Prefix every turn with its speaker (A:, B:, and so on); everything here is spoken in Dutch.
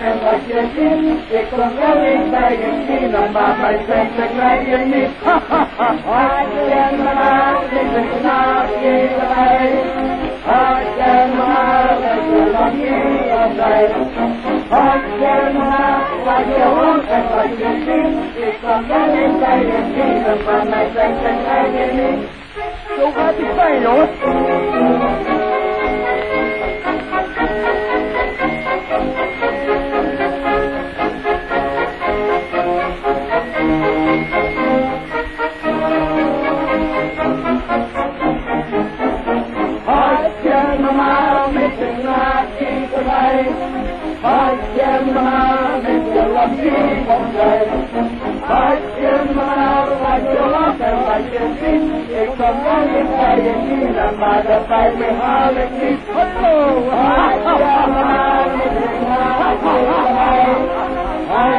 A: je maar als je en je ziet. Ik kom wel eens bij je zien, maar mijn centen krijg je niet. Hartje maar met je knaakje erbij. Hartje maar met je lapje van zij. Hartje maar wat je hoort en je. Ik kom wel eens bij je zien, maar mijn centen krijg je niet.
B: Zo gaat het zijn, jongens.
A: العين هتجمع نتجلى فيك الخير هتجمع وهتجلى في الخيرين الكمال الخيرين لما تقل بحالك
B: هتجمع هتجمع